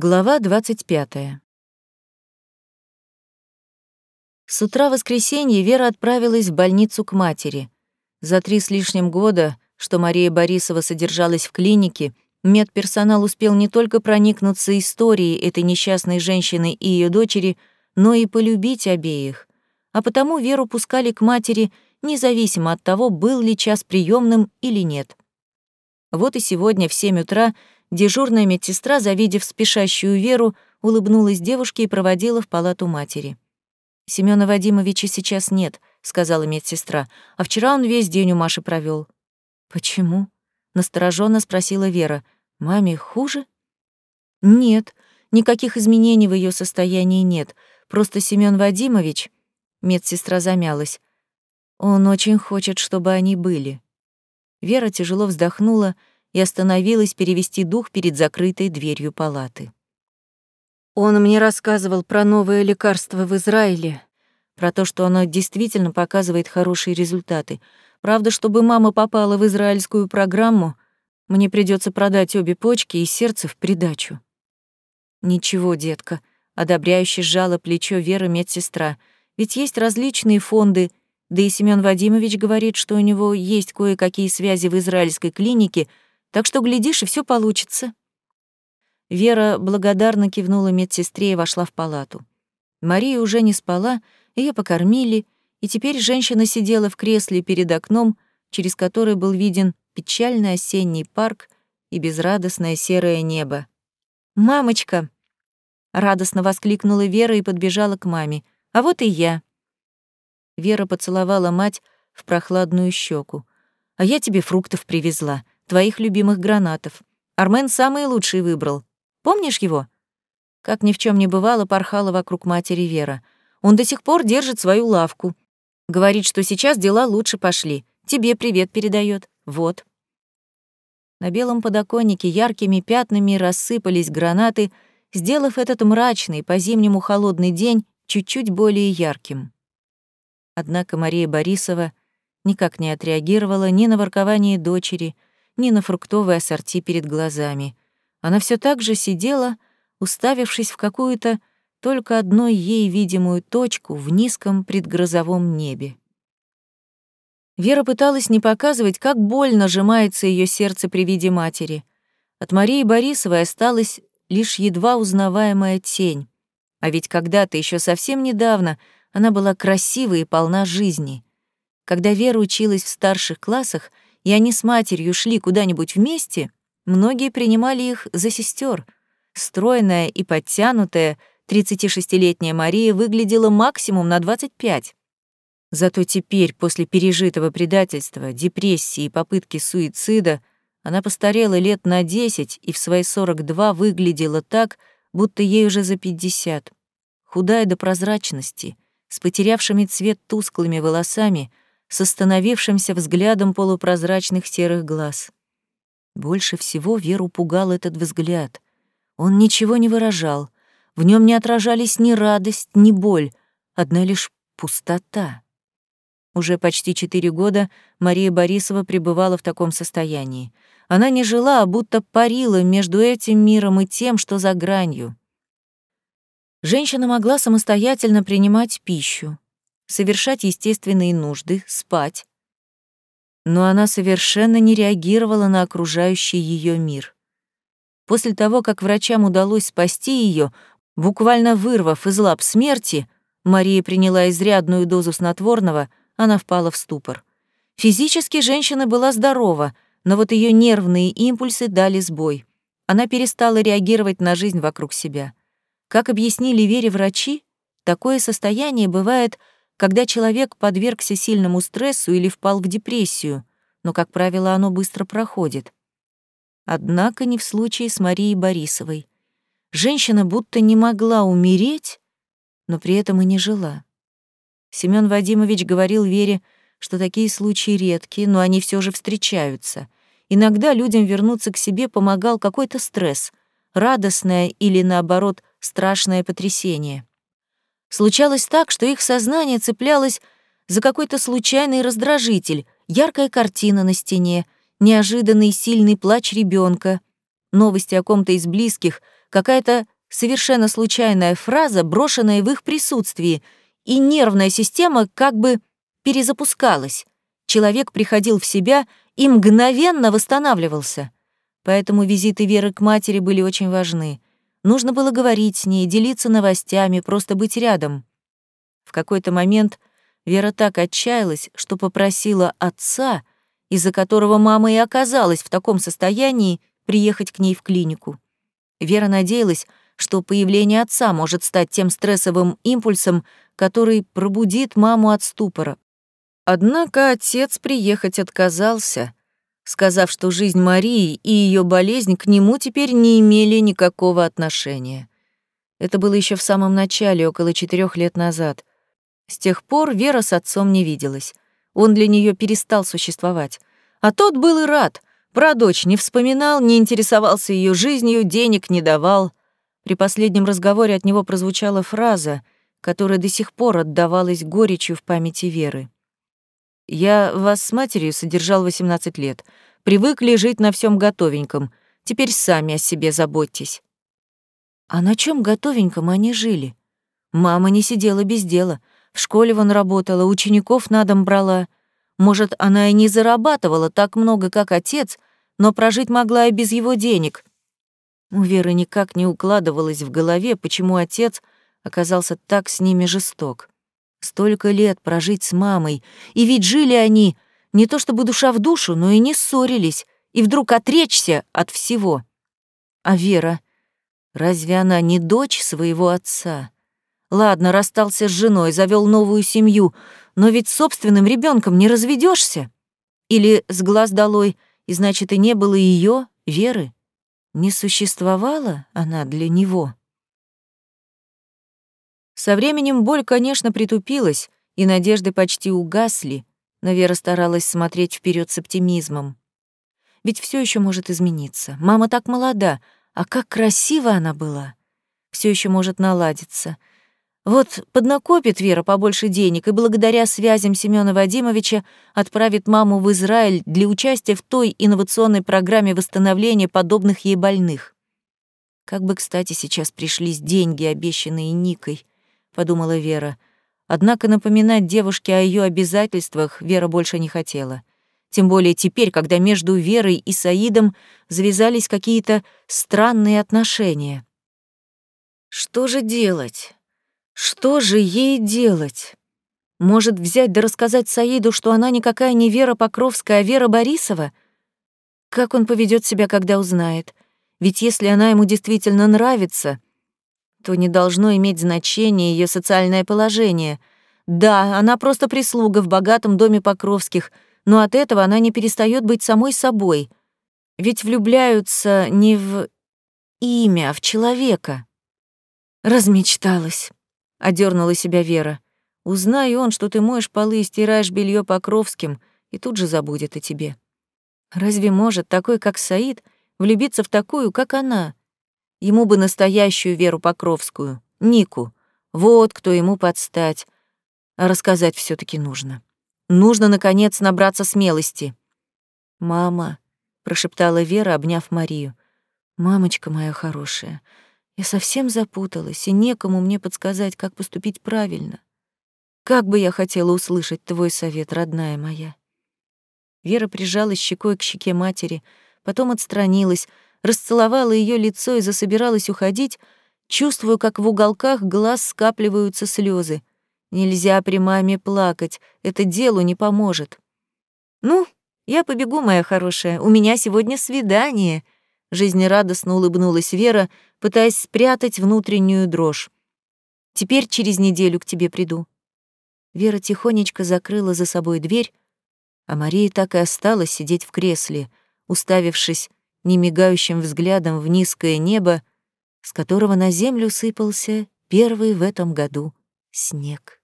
Глава 25. С утра воскресенья Вера отправилась в больницу к матери. За три с лишним года, что Мария Борисова содержалась в клинике, медперсонал успел не только проникнуться историей этой несчастной женщины и ее дочери, но и полюбить обеих. А потому Веру пускали к матери, независимо от того, был ли час приемным или нет. Вот и сегодня в 7 утра Дежурная медсестра, завидев спешащую Веру, улыбнулась девушке и проводила в палату матери. «Семёна Вадимовича сейчас нет», — сказала медсестра, «а вчера он весь день у Маши провёл». «Почему?» — настороженно спросила Вера. «Маме хуже?» «Нет, никаких изменений в её состоянии нет. Просто Семён Вадимович...» Медсестра замялась. «Он очень хочет, чтобы они были». Вера тяжело вздохнула и остановилась перевести дух перед закрытой дверью палаты. Он мне рассказывал про новое лекарство в Израиле, про то, что оно действительно показывает хорошие результаты. Правда, чтобы мама попала в израильскую программу, мне придется продать обе почки и сердце в придачу. Ничего, детка, одобряюще сжала плечо Вера медсестра. Ведь есть различные фонды, да и Семён Вадимович говорит, что у него есть кое-какие связи в израильской клинике — так что, глядишь, и все получится». Вера благодарно кивнула медсестре и вошла в палату. Мария уже не спала, ее покормили, и теперь женщина сидела в кресле перед окном, через которое был виден печальный осенний парк и безрадостное серое небо. «Мамочка!» — радостно воскликнула Вера и подбежала к маме. «А вот и я!» Вера поцеловала мать в прохладную щеку. «А я тебе фруктов привезла твоих любимых гранатов. Армен самые лучшие выбрал. Помнишь его?» Как ни в чем не бывало, порхала вокруг матери Вера. Он до сих пор держит свою лавку. Говорит, что сейчас дела лучше пошли. Тебе привет передает. Вот. На белом подоконнике яркими пятнами рассыпались гранаты, сделав этот мрачный, по-зимнему холодный день чуть-чуть более ярким. Однако Мария Борисова никак не отреагировала ни на воркование дочери, ни на фруктовое ассорти перед глазами. Она все так же сидела, уставившись в какую-то только одной ей видимую точку в низком предгрозовом небе. Вера пыталась не показывать, как больно сжимается ее сердце при виде матери. От Марии Борисовой осталась лишь едва узнаваемая тень. А ведь когда-то, еще совсем недавно, она была красива и полна жизни. Когда Вера училась в старших классах — и они с матерью шли куда-нибудь вместе, многие принимали их за сестер. Стройная и подтянутая 36-летняя Мария выглядела максимум на 25. Зато теперь, после пережитого предательства, депрессии и попытки суицида, она постарела лет на 10 и в свои 42 выглядела так, будто ей уже за 50. Худая до прозрачности, с потерявшими цвет тусклыми волосами — с остановившимся взглядом полупрозрачных серых глаз. Больше всего Веру пугал этот взгляд. Он ничего не выражал, в нем не отражались ни радость, ни боль, одна лишь пустота. Уже почти четыре года Мария Борисова пребывала в таком состоянии. Она не жила, а будто парила между этим миром и тем, что за гранью. Женщина могла самостоятельно принимать пищу, совершать естественные нужды, спать. Но она совершенно не реагировала на окружающий ее мир. После того, как врачам удалось спасти ее, буквально вырвав из лап смерти, Мария приняла изрядную дозу снотворного, она впала в ступор. Физически женщина была здорова, но вот ее нервные импульсы дали сбой. Она перестала реагировать на жизнь вокруг себя. Как объяснили Вере врачи, такое состояние бывает когда человек подвергся сильному стрессу или впал в депрессию, но, как правило, оно быстро проходит. Однако не в случае с Марией Борисовой. Женщина будто не могла умереть, но при этом и не жила. Семён Вадимович говорил Вере, что такие случаи редкие, но они все же встречаются. Иногда людям вернуться к себе помогал какой-то стресс, радостное или, наоборот, страшное потрясение. Случалось так, что их сознание цеплялось за какой-то случайный раздражитель, яркая картина на стене, неожиданный сильный плач ребенка, новости о ком-то из близких, какая-то совершенно случайная фраза, брошенная в их присутствии, и нервная система как бы перезапускалась. Человек приходил в себя и мгновенно восстанавливался. Поэтому визиты Веры к матери были очень важны. Нужно было говорить с ней, делиться новостями, просто быть рядом. В какой-то момент Вера так отчаялась, что попросила отца, из-за которого мама и оказалась в таком состоянии, приехать к ней в клинику. Вера надеялась, что появление отца может стать тем стрессовым импульсом, который пробудит маму от ступора. Однако отец приехать отказался, сказав, что жизнь Марии и ее болезнь к нему теперь не имели никакого отношения. Это было еще в самом начале, около четырех лет назад. С тех пор Вера с отцом не виделась. Он для нее перестал существовать. А тот был и рад. Про дочь не вспоминал, не интересовался ее жизнью, денег не давал. При последнем разговоре от него прозвучала фраза, которая до сих пор отдавалась горечью в памяти Веры. «Я вас с матерью содержал 18 лет. Привыкли жить на всем готовеньком. Теперь сами о себе заботьтесь». А на чем готовеньком они жили? Мама не сидела без дела — в школе вон работала, учеников на дом брала. Может, она и не зарабатывала так много, как отец, но прожить могла и без его денег. У Веры никак не укладывалось в голове, почему отец оказался так с ними жесток. Столько лет прожить с мамой, и ведь жили они не то чтобы душа в душу, но и не ссорились, и вдруг отречься от всего. А Вера, разве она не дочь своего отца? Ладно, расстался с женой, завел новую семью, но ведь собственным ребенком не разведешься. Или с глаз долой, и значит, и не было ее веры. Не существовала она для него. Со временем боль, конечно, притупилась, и надежды почти угасли, но Вера старалась смотреть вперед с оптимизмом. Ведь все еще может измениться. Мама так молода, а как красива она была. Все еще может наладиться — вот поднакопит Вера побольше денег и благодаря связям Семёна Вадимовича отправит маму в Израиль для участия в той инновационной программе восстановления подобных ей больных. Как бы, кстати, сейчас пришлись деньги, обещанные Никой, подумала Вера. Однако напоминать девушке о ее обязательствах Вера больше не хотела. Тем более теперь, когда между Верой и Саидом завязались какие-то странные отношения. Что же делать? Что же ей делать? Может, взять да рассказать Саиду, что она никакая не Вера Покровская, а Вера Борисова? Как он поведет себя, когда узнает? Ведь если она ему действительно нравится, то не должно иметь значения ее социальное положение. Да, она просто прислуга в богатом доме Покровских, но от этого она не перестает быть самой собой. Ведь влюбляются не в имя, а в человека. Размечталась. — одернула себя Вера. «Узнай он, что ты моешь полы и стираешь белье Покровским, и тут же забудет о тебе. Разве может такой, как Саид, влюбиться в такую, как она? Ему бы настоящую Веру Покровскую, Нику. Вот кто ему подстать. Рассказать все таки нужно. Нужно, наконец, набраться смелости». «Мама», — прошептала Вера, обняв Марию. «Мамочка моя хорошая, я совсем запуталась, и некому мне подсказать, как поступить правильно. Как бы я хотела услышать твой совет, родная моя. Вера прижалась щекой к щеке матери, потом отстранилась, расцеловала ее лицо и засобиралась уходить, чувствуя, как в уголках глаз скапливаются слезы. Нельзя при маме плакать, это делу не поможет. «Ну, я побегу, моя хорошая, у меня сегодня свидание», Жизнерадостно улыбнулась Вера, пытаясь спрятать внутреннюю дрожь. «Теперь через неделю к тебе приду». Вера тихонечко закрыла за собой дверь, а Мария так и осталась сидеть в кресле, уставившись немигающим взглядом в низкое небо, с которого на землю сыпался первый в этом году снег.